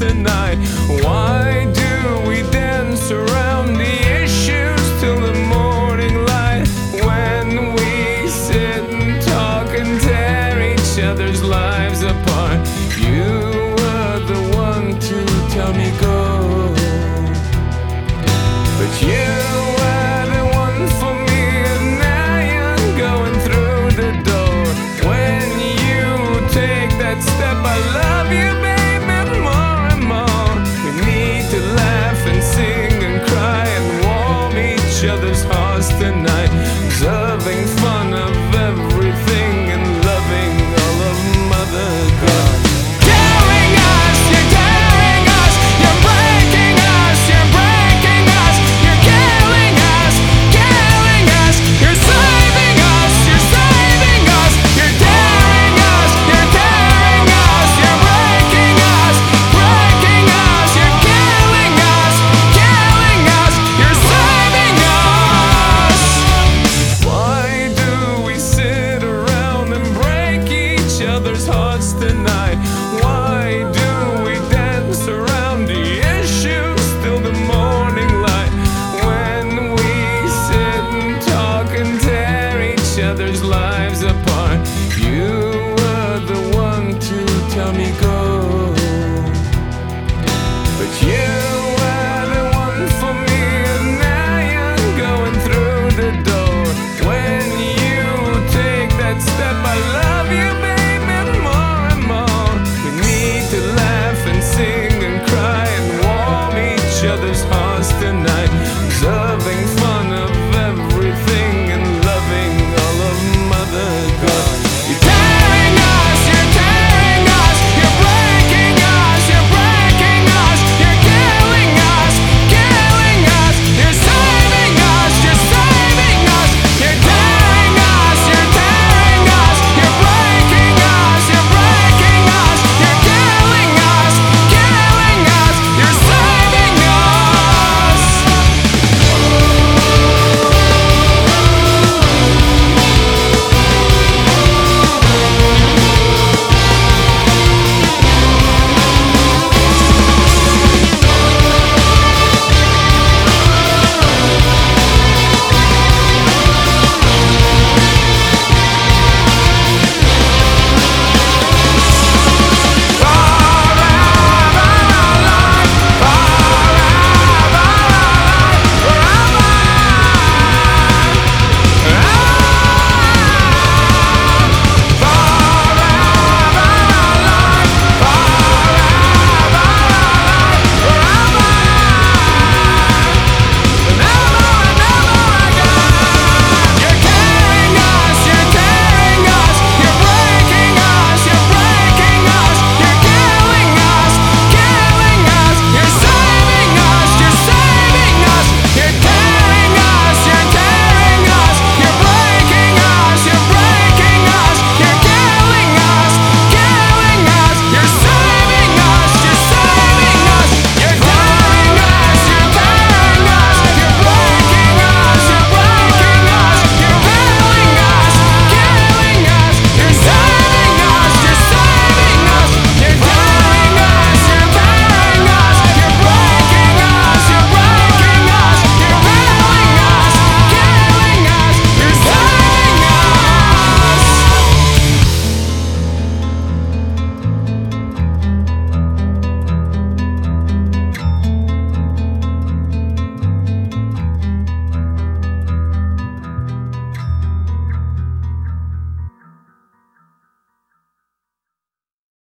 the night